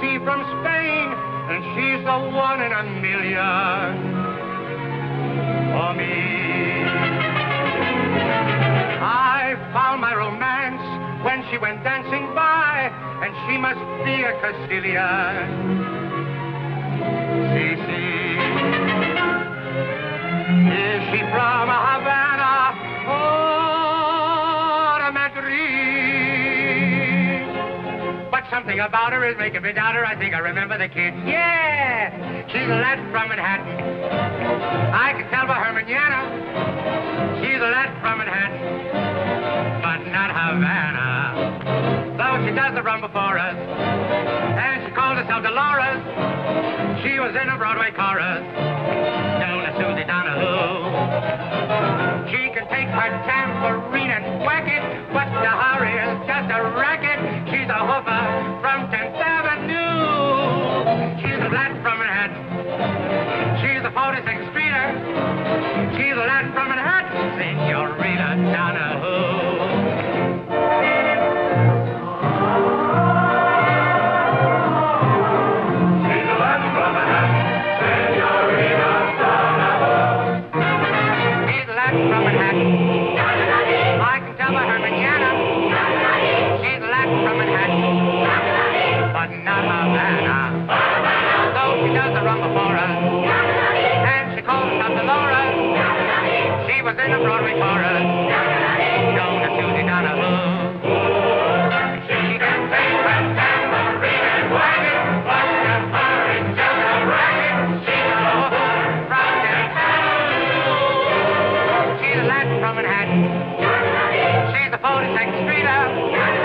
sea from Spain, and she's the one in a million for me. I found my romance when she went dancing by, and she must be a Castilian. Is she from Havana something about her is making me doubt her. I think I remember the kid. Yeah, she's a Latin from Manhattan. I can tell by her manana. She's a Latin from Manhattan, but not Havana. Though she does the rhumba for us, and she calls herself Dolores. She was in a Broadway chorus, known as Susie Donahue. She can take her tambourine She's a Latin from Manhattan. She's a 46 streeter. She's a Latin from from Manhattan. Senorita from Manhattan. I can was in a Broadway chorus, known as Susie Donahue. She can take her tambourine and wag but the hurry's just a racket. She's a hooker from Manhattan. She's a Latin from Manhattan. She's a 42nd Street.